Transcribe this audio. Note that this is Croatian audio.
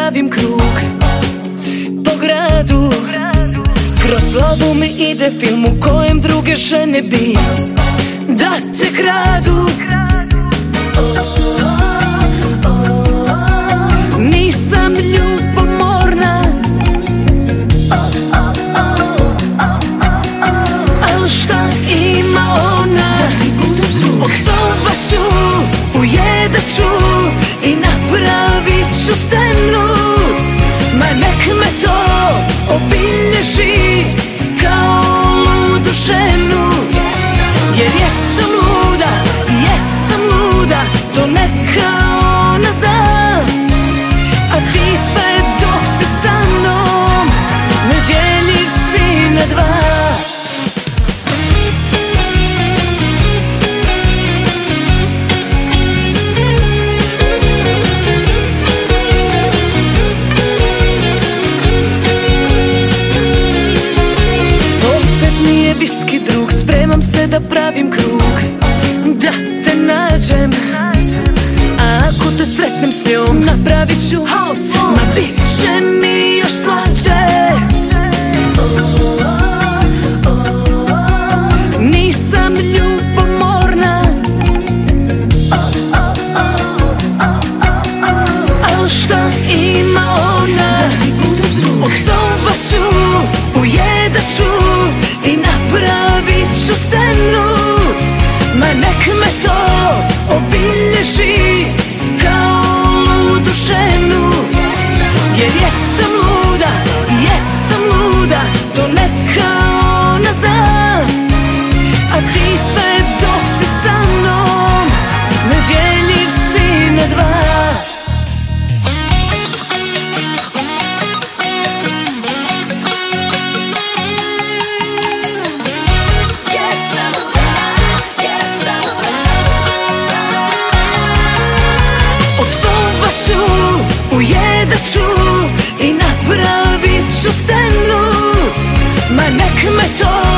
pravim krug po gradu. Kroz glavu mi ide film u kojem druge žene bi Da te kradu. dušenu Jer jesam lud ću i napravit ću scenu. Ma nek me to